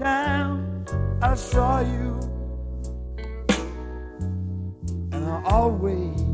time I saw you, and I always.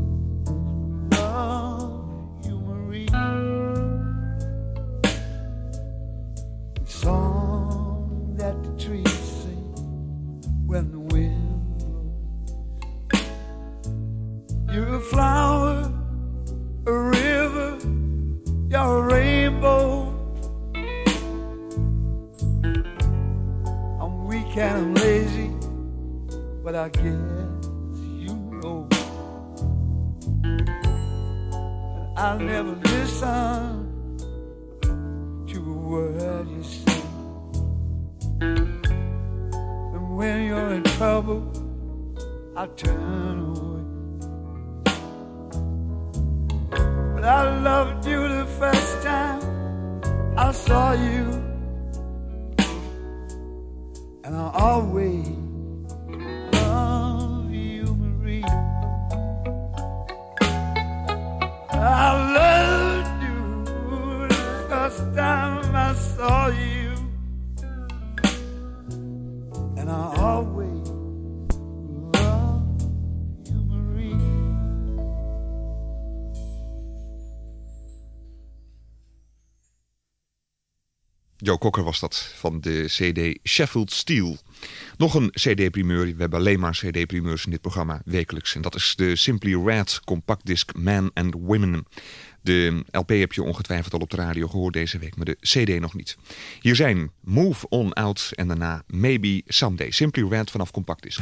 Joe Cocker was dat van de CD Sheffield Steel. Nog een CD-primeur. We hebben alleen maar CD-primeurs in dit programma wekelijks. En dat is de Simply Red compactdisc Man and Women. De LP heb je ongetwijfeld al op de radio gehoord deze week, maar de CD nog niet. Hier zijn Move On Out en daarna Maybe Someday. Simply Red vanaf Compact Disc.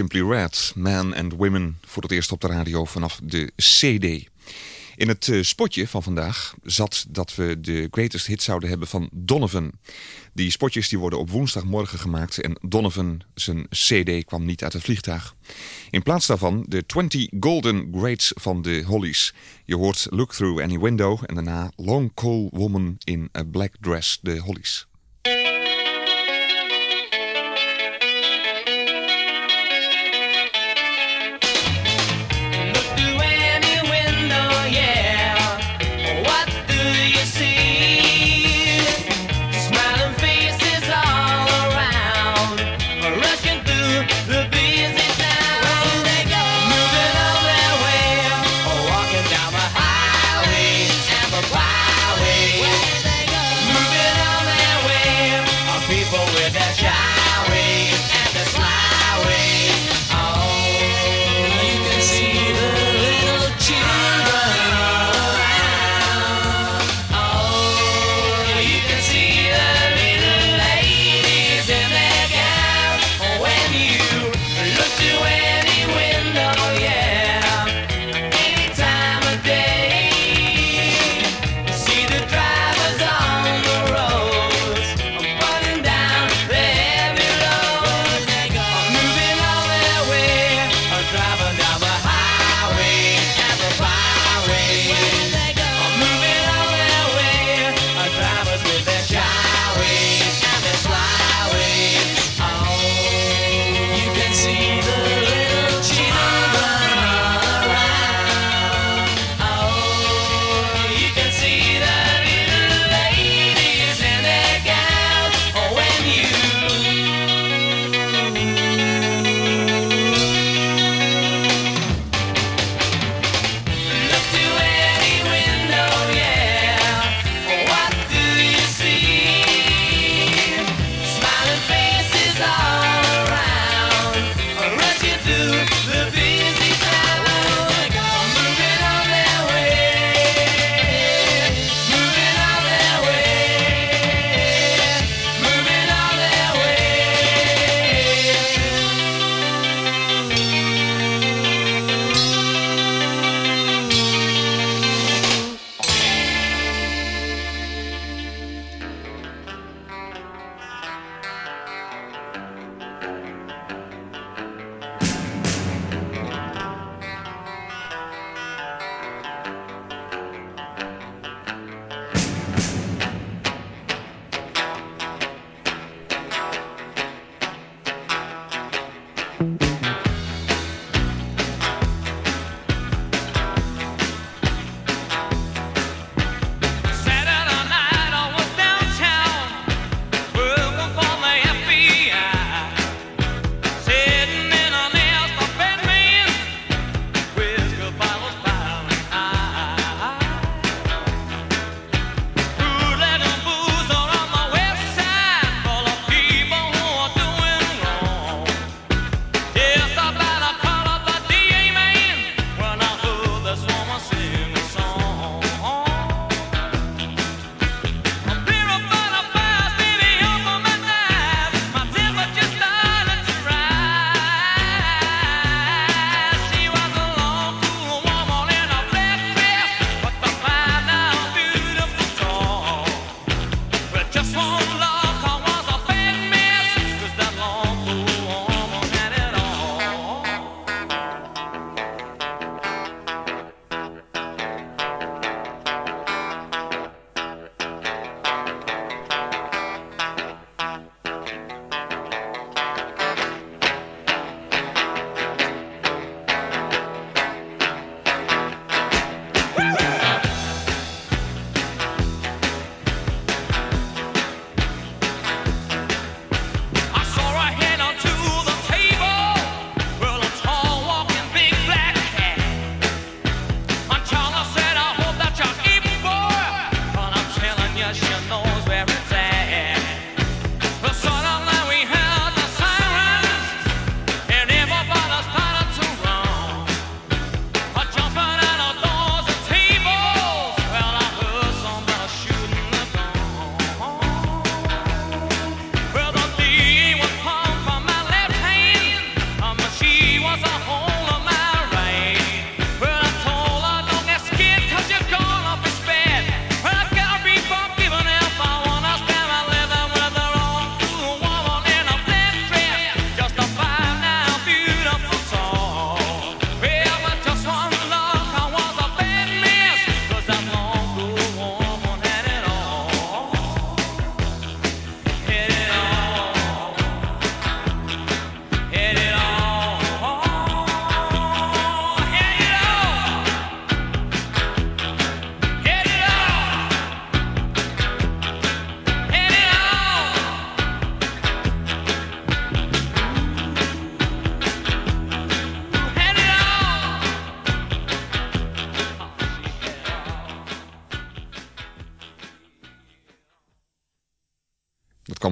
Simply Red, Man and Women, voor het eerst op de radio vanaf de CD. In het eh, spotje van vandaag zat dat we de greatest hit zouden hebben van Donovan. Die spotjes die worden op woensdagmorgen gemaakt en Donovan, zijn cd, kwam niet uit het vliegtuig. In plaats daarvan de 20 Golden Greats van de Hollies. Je hoort Look Through Any Window en daarna Long Cool Woman in a Black Dress, de Hollies.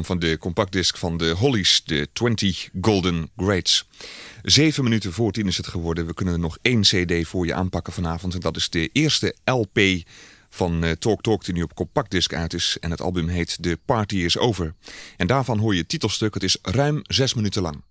Van de compactdisc van de Hollies, de 20 Golden Greats. Zeven minuten voor tien is het geworden. We kunnen nog één cd voor je aanpakken vanavond. En dat is de eerste LP van uh, Talk Talk die nu op compactdisc uit is. En het album heet The Party Is Over. En daarvan hoor je het titelstuk. Het is ruim zes minuten lang.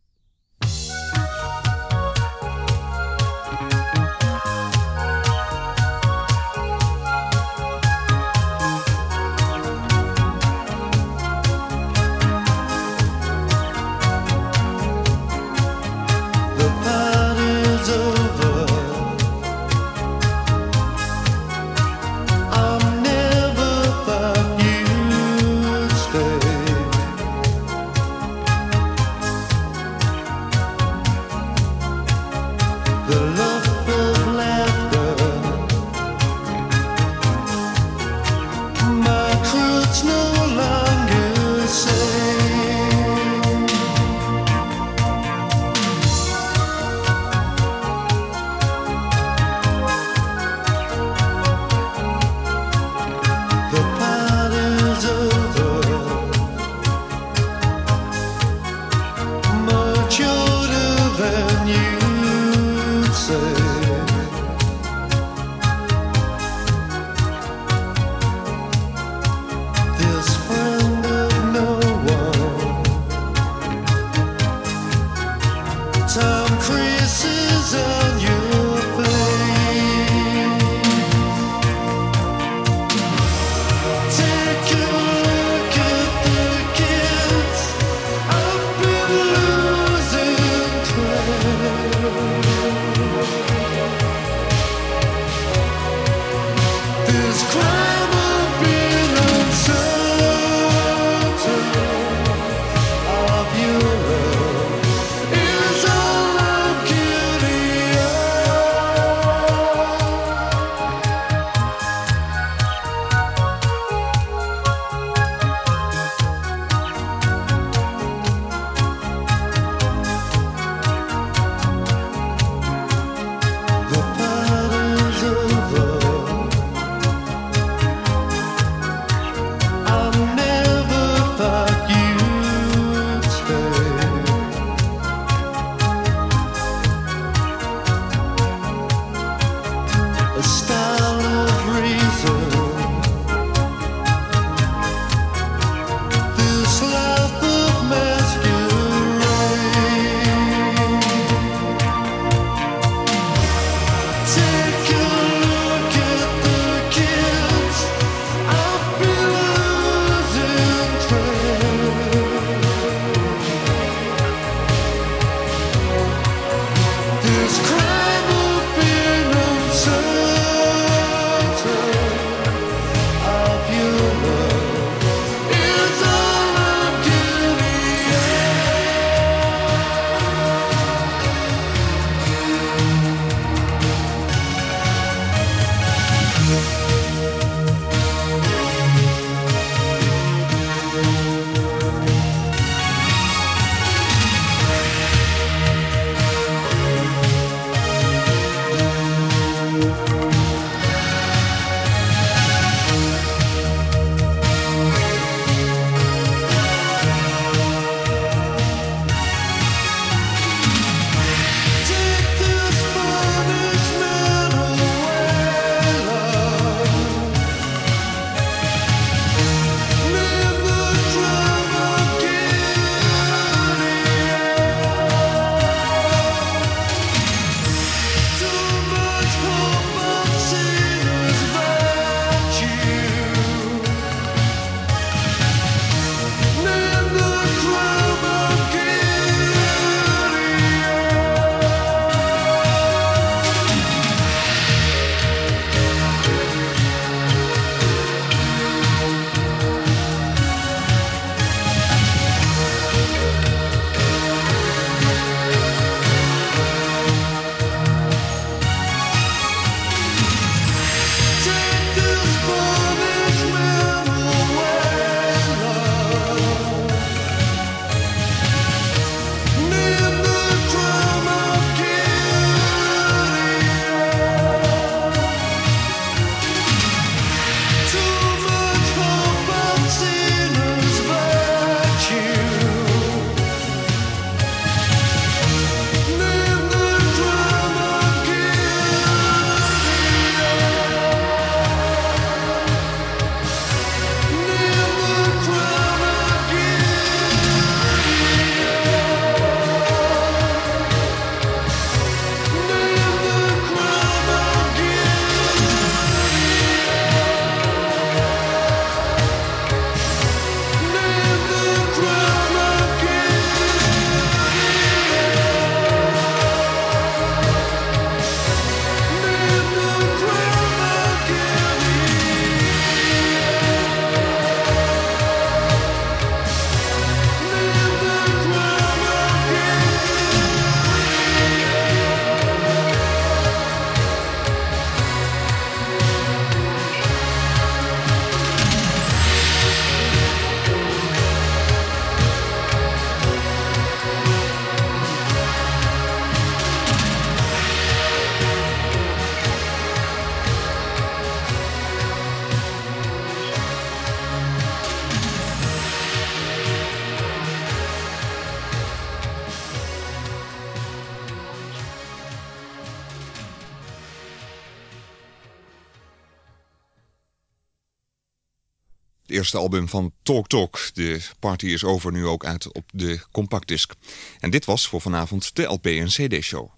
Eerste album van Talk Talk. De party is over nu ook uit op de compactdisc. En dit was voor vanavond de LP en CD show.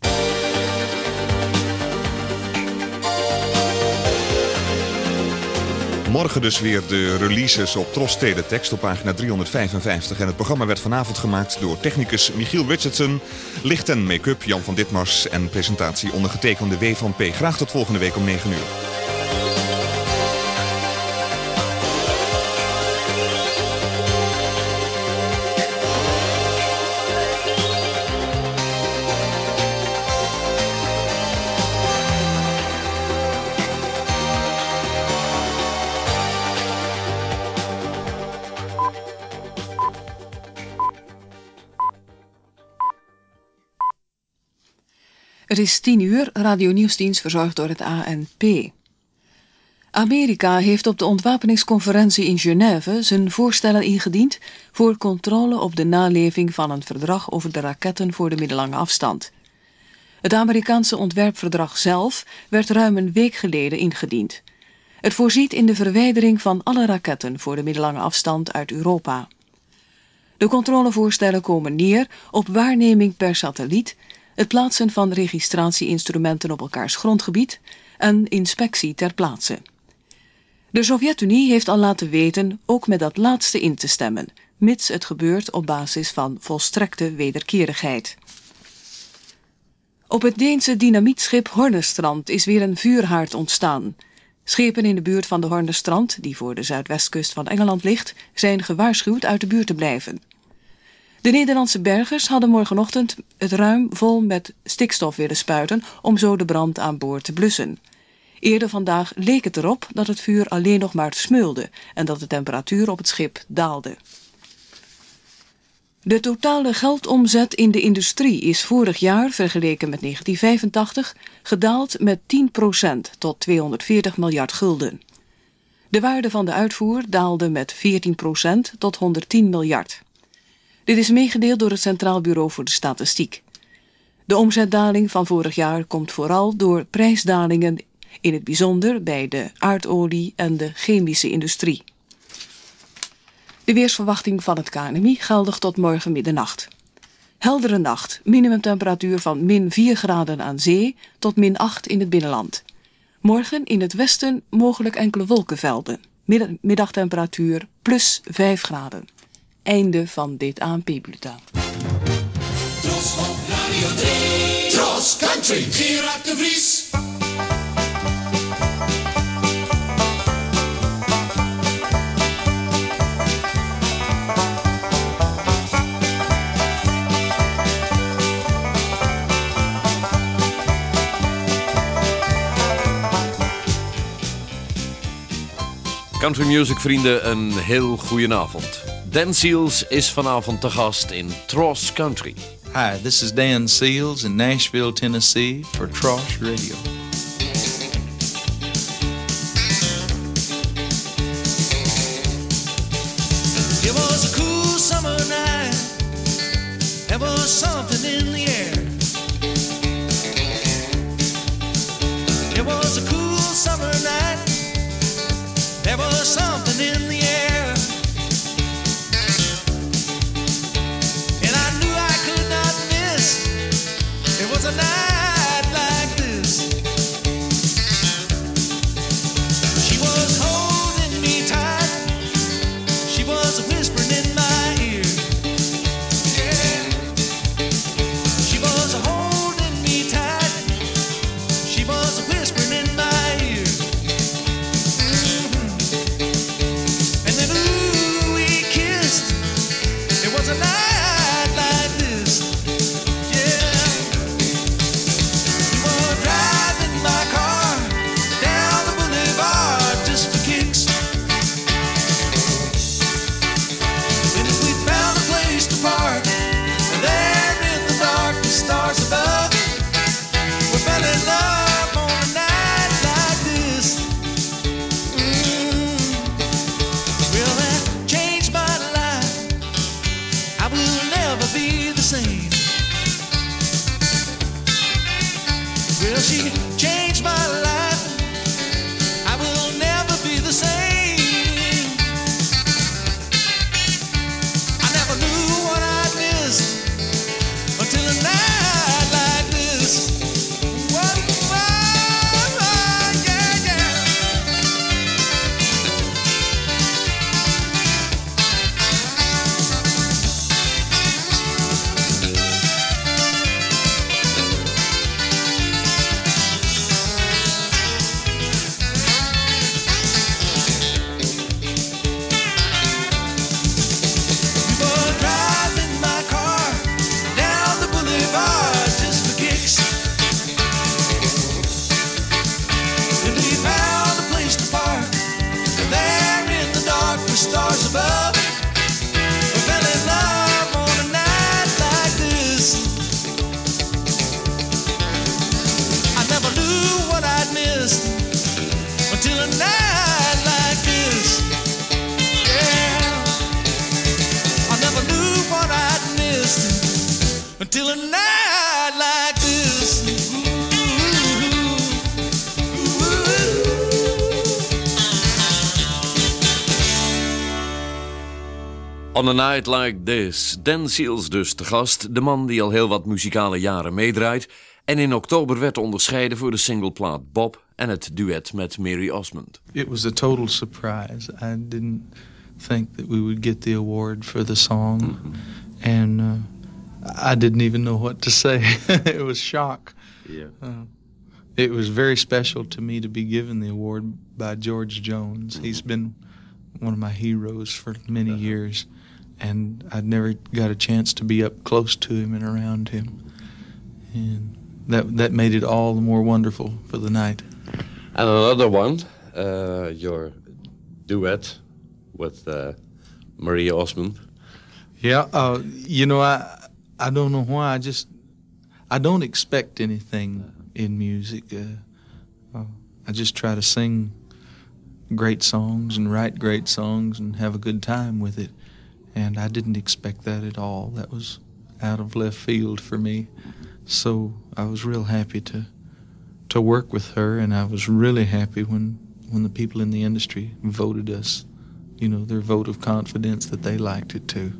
Morgen dus weer de releases op Tros Teletext op pagina 355. En het programma werd vanavond gemaakt door technicus Michiel Richardson, licht en make-up Jan van Ditmars en presentatie ondergetekende W van P. Graag tot volgende week om 9 uur. Het is tien uur, Radio Nieuwsdienst verzorgd door het ANP. Amerika heeft op de ontwapeningsconferentie in Genève zijn voorstellen ingediend voor controle op de naleving van een verdrag over de raketten voor de middellange afstand. Het Amerikaanse ontwerpverdrag zelf werd ruim een week geleden ingediend. Het voorziet in de verwijdering van alle raketten voor de middellange afstand uit Europa. De controlevoorstellen komen neer op waarneming per satelliet het plaatsen van registratieinstrumenten op elkaars grondgebied en inspectie ter plaatse. De Sovjet-Unie heeft al laten weten ook met dat laatste in te stemmen, mits het gebeurt op basis van volstrekte wederkerigheid. Op het Deense dynamietschip Hornestrand is weer een vuurhaard ontstaan. Schepen in de buurt van de Hornestrand, die voor de zuidwestkust van Engeland ligt, zijn gewaarschuwd uit de buurt te blijven. De Nederlandse bergers hadden morgenochtend het ruim vol met stikstof willen spuiten om zo de brand aan boord te blussen. Eerder vandaag leek het erop dat het vuur alleen nog maar smeulde en dat de temperatuur op het schip daalde. De totale geldomzet in de industrie is vorig jaar, vergeleken met 1985, gedaald met 10% tot 240 miljard gulden. De waarde van de uitvoer daalde met 14% tot 110 miljard. Dit is meegedeeld door het Centraal Bureau voor de Statistiek. De omzetdaling van vorig jaar komt vooral door prijsdalingen, in het bijzonder bij de aardolie en de chemische industrie. De weersverwachting van het KNMI geldig tot morgen middernacht. Heldere nacht, minimumtemperatuur van min 4 graden aan zee tot min 8 in het binnenland. Morgen in het westen mogelijk enkele wolkenvelden. Middag- Middagtemperatuur plus 5 graden. Einde van dit ANP-bulletin. Tros op Radio 3. Tros Country. Gerard de Vries. Country music vrienden, een heel goede avond. Dan Seals is vanavond te gast in Tross Country. Hi, this is Dan Seals in Nashville, Tennessee for Tross Radio. She night like this. Dan Seals dus te gast. De man die al heel wat muzikale jaren meedraait. En in oktober werd onderscheiden voor de singleplaat Bob en het duet met Mary Osmond. It was a total surprise. I didn't think that we would get the award for the song, and uh, I didn't even know what to say. it was shock. Uh, it was very special to me to be given the award by George Jones. He's been one of my heroes for many years, and I'd never got a chance to be up close to him and around him, and that that made it all the more wonderful for the night. And another one, uh, your duet with uh, Marie Osmond. Yeah, uh, you know, I I don't know why. I just I don't expect anything in music. Uh, uh, I just try to sing great songs and write great songs and have a good time with it. And I didn't expect that at all. That was out of left field for me. So I was real happy to to work with her, and I was really happy when when the people in the industry voted us, you know, their vote of confidence that they liked it too.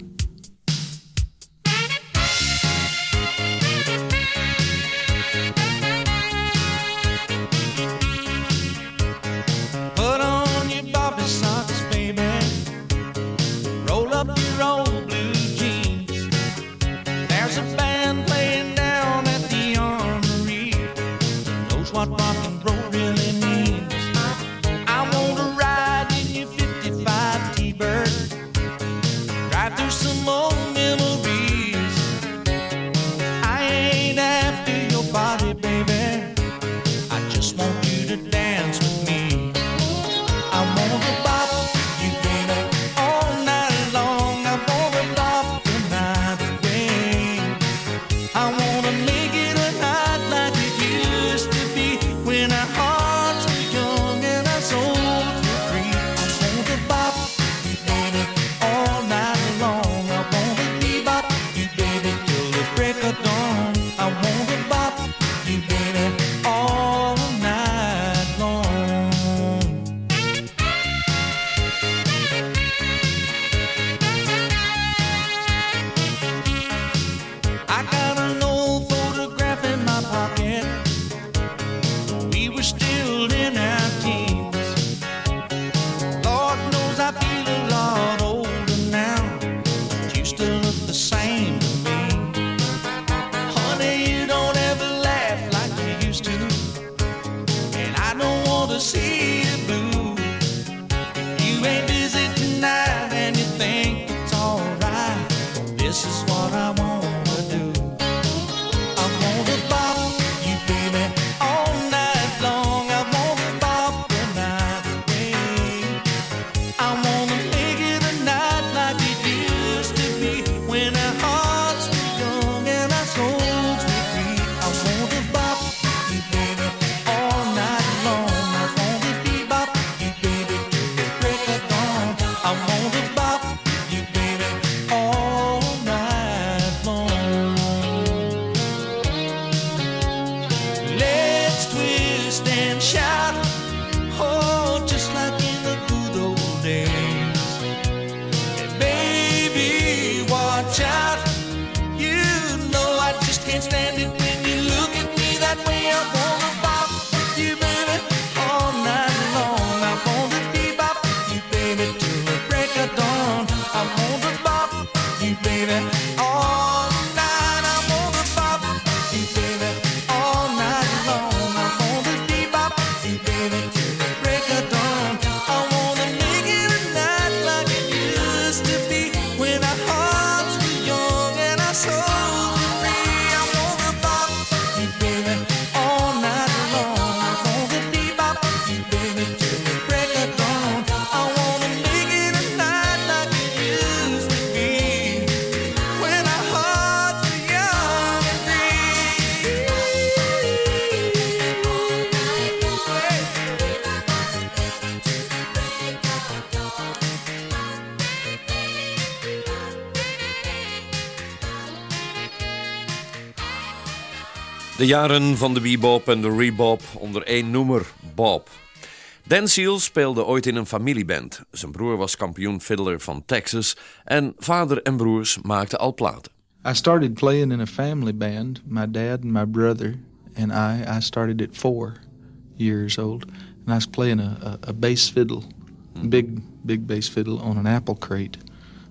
This is what I want. De jaren van de bebop en de rebop onder één noemer, Bob. Dan Seals speelde ooit in een familieband. Zijn broer was kampioen fiddler van Texas en vader en broers maakten al platen. I started playing in a family band. My dad and my brother and I. I started at four years old, and I was playing a, a, a bass fiddle, big big bass fiddle on an apple crate.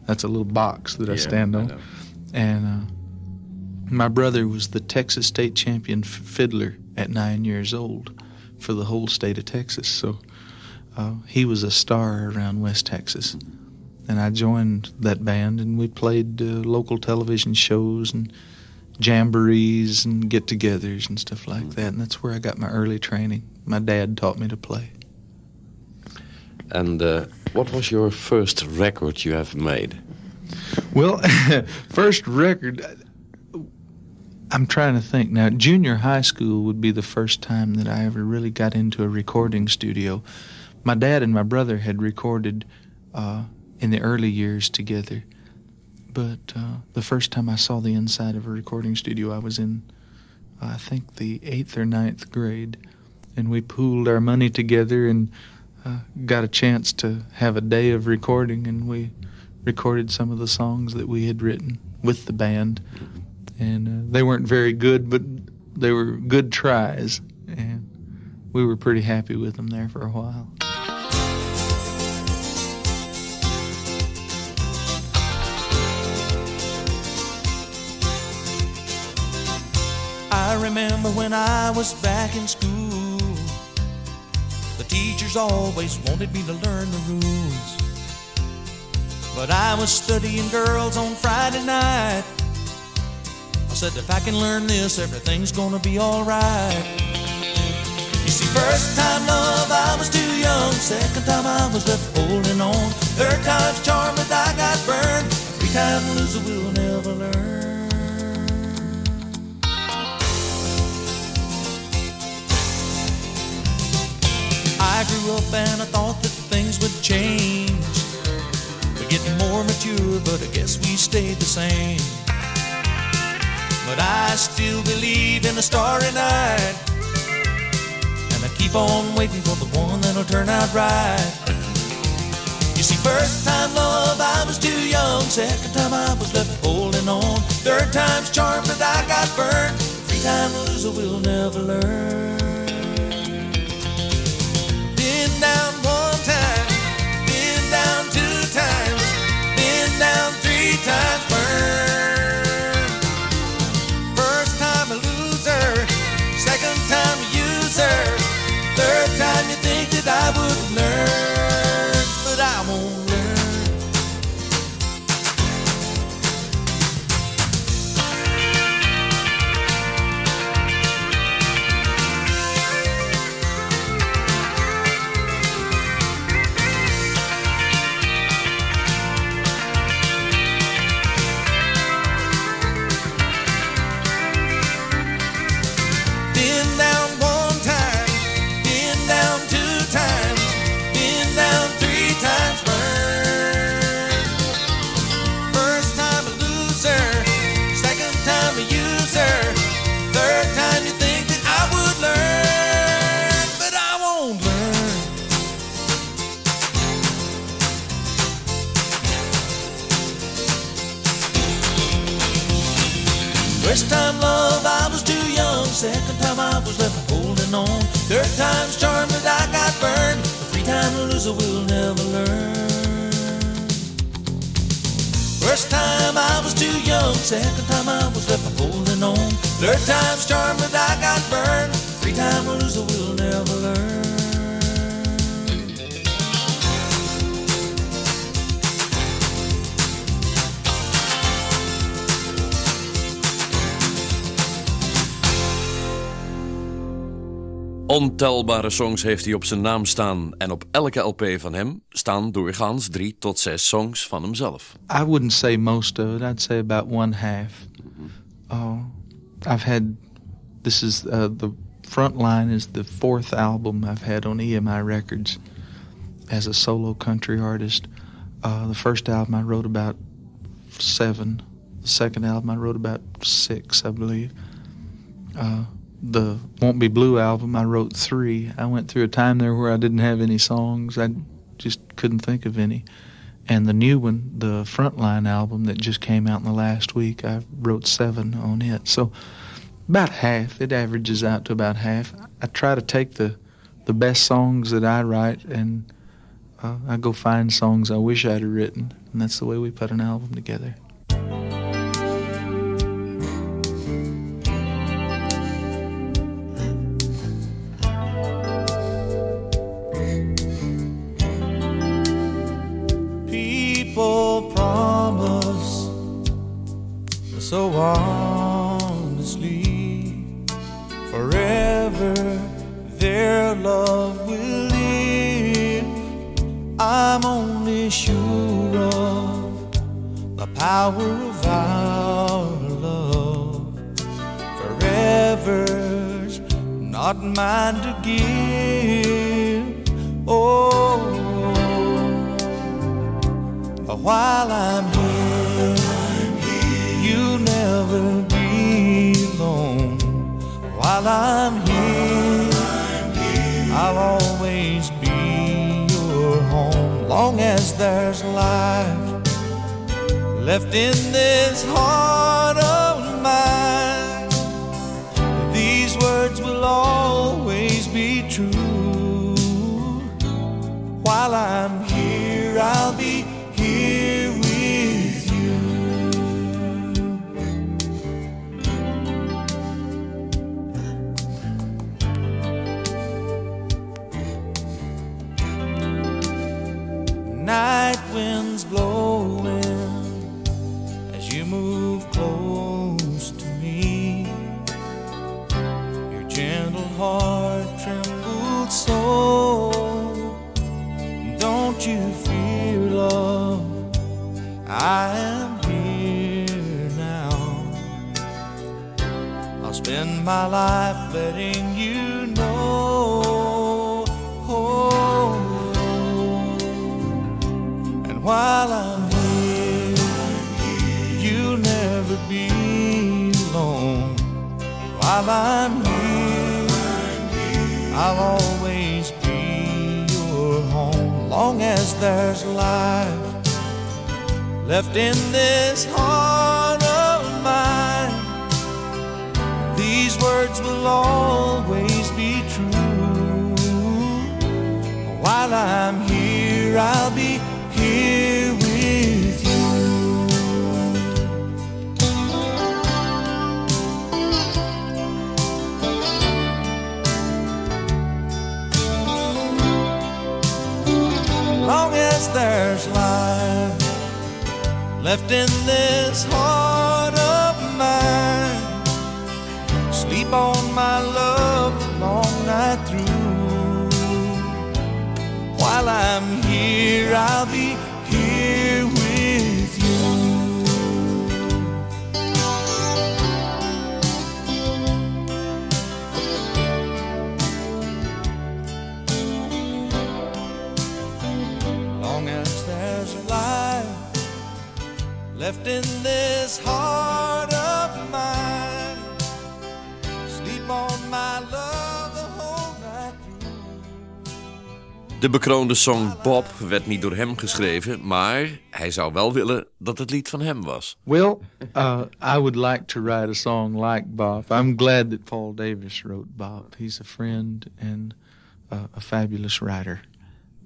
That's a little box that I stand on. And uh, my brother was the Texas state champion f- fiddler at nine years old for the whole state of Texas. So uh, he was a star around West Texas. And I joined that band, and we played uh, local television shows and jamborees and get togethers and stuff like that. And that's where I got my early training. My dad taught me to play. And uh, what was your first record you have made? Well, first record, I'm trying to think now. Junior high school would be the first time that I ever really got into a recording studio. My dad and my brother had recorded uh, in the early years together, but uh, the first time I saw the inside of a recording studio, I was in, I think, the eighth or ninth grade, and we pooled our money together and uh, got a chance to have a day of recording, and we recorded some of the songs that we had written with the band, and uh, they weren't very good, but they were good tries, and we were pretty happy with them there for a while. I remember when I was back in school. The teachers always wanted me to learn the rules. But I was studying girls on Friday night. Said, if I can learn this, everything's gonna be alright. You see, first time love, I was too young. Second time, I was left holding on. Third time's charm, but I got burned. Three time loser will never learn. I grew up and I thought that things would change. We're getting more mature, but I guess we stayed the same. But I still believe in a starry night. And I keep on waiting for the one that'll turn out right. You see, first time love, I was too young. Second time, I was left holding on. Third time's charm, but I got burned. Three time loser will never learn. Third time's charm but I got burned. The three time loser will never learn. First time I was too young. Second time I was left holding on. Third time's charm that I got burned. The three time loser will never learn. Ontelbare songs heeft hij op zijn naam staan. En op elke LP van hem staan doorgaans drie tot zes songs van hemzelf. I wouldn't say most of it. I'd say about one half. Oh, I've had. This is uh, the front line is the fourth album I've had on EMI Records as a solo country artist. Uh, the first album I wrote about seven. The second album I wrote about six, I believe. Uh, the Won't Be Blue album, I wrote three. I went through a time there where I didn't have any songs. I just couldn't think of any. And the new one, the Frontline album that just came out in the last week, I wrote seven on it. So about half. It averages out to about half. I try to take the the best songs that I write and uh, I go find songs I wish I'd have written, and that's the way we put an album together. People promise. So honestly forever their love will live. I'm only sure of the power of our love. Forever's not mine to give while I'm here, you'll never be alone. While I'm here, I'll always be your home. Long as there's life left in this heart of mine, these words will always be true. While I'm Don't you fear, love? I am here now. I'll spend my life letting you know. Oh. And while I'm here, you'll never be alone. While I'm here, I'll Long as there's life left in this heart of mine. These words will always be true. While I'm here, I'll be there's life left in this heart of mine. Sleep on my love the long night through. While I'm here, I'll be left in this heart of mine. Sleep on my love the whole night through. De bekroonde song Bop werd niet door hem geschreven, maar hij zou wel willen dat het lied van hem was. Well, uh, I would like to write a song like Bop. I'm glad that Paul Davis wrote Bop. He's a friend and uh, a fabulous writer.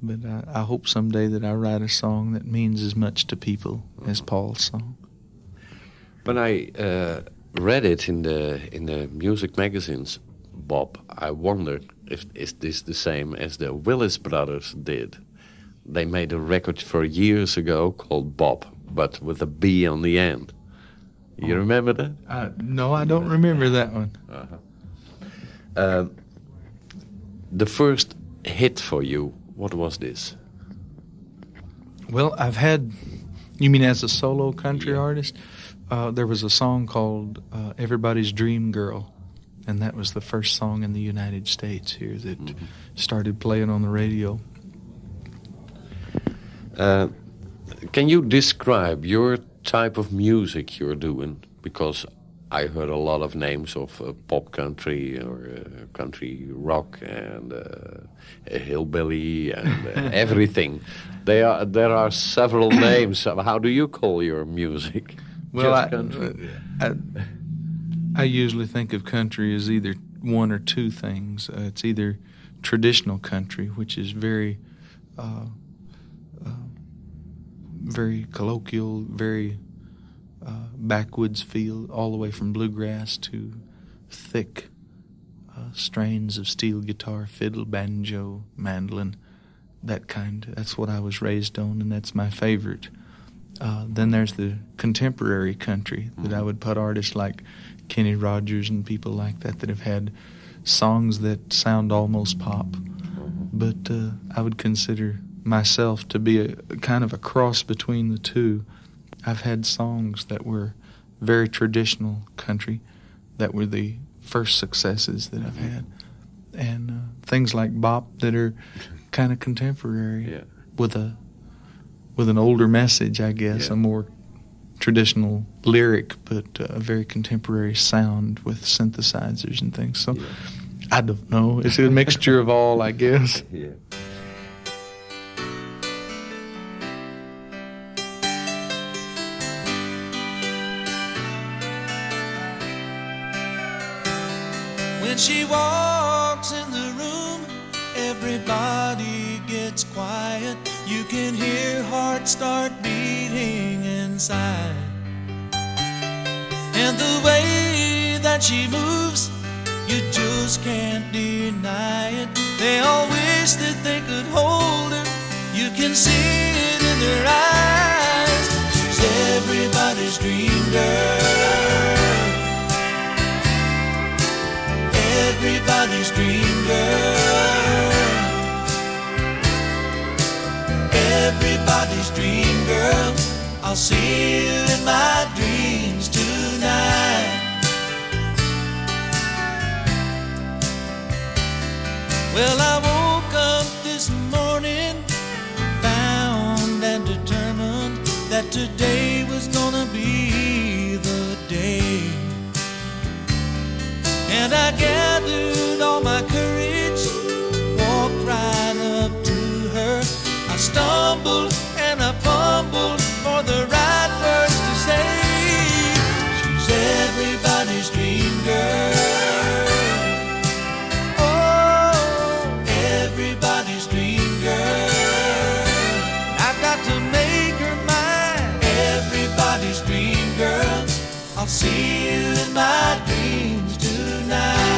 But I, I hope someday that I write a song that means as much to people as Paul's song. When I uh, read it in the in the music magazines, Bop, I wondered if is this the same as the Willis brothers did. They made a record for years ago called Bob, but with a B on the end. You remember that? Uh, no, I don't remember that one. Uh, the first hit for you, what was this? Well, I've had. You mean as a solo country artist? Uh, there was a song called uh, "Everybody's Dream Girl," and that was the first song in the United States here that started playing on the radio. Uh, can you describe your type of music you're doing? Because I heard a lot of names of uh, pop country or uh, country rock and uh, hillbilly and uh, everything. They are there are several names. How do you call your music? Well, I, country? I, I usually think of country as either one or two things. Uh, it's either traditional country, which is very, uh, uh, very colloquial, very backwoods feel, all the way from bluegrass to thick uh, strains of steel guitar, fiddle, banjo, mandolin, that kind. That's what I was raised on, and that's my favorite. Uh, then there's the contemporary country that I would put artists like Kenny Rogers and people like that that have had songs that sound almost pop. But uh, I would consider myself to be a kind of a cross between the two. I've had songs that were very traditional country that were the first successes that I've had, and uh, things like bop that are kind of contemporary Yeah. with a with an older message, I guess, Yeah. a more traditional lyric, but uh, a very contemporary sound with synthesizers and things. So I don't know. It's a mixture of all, I guess. Yeah. When she walks in the room, everybody gets quiet. You can hear hearts start beating inside. And the way that she moves, you just can't deny it. They all wish that they could hold her. You can see it in their eyes. She's everybody's dream girl. Everybody's dream girl. Everybody's dream girl. I'll see you in my dreams tonight. Well, I woke up this morning bound and determined that today was gonna be And I gathered all my courage, walked right up to her. I stumbled and I fumbled for the right words to say. She's everybody's dream girl. Oh, everybody's dream girl. I've got to make her mine. Everybody's dream girl. I'll see you in my dreams night.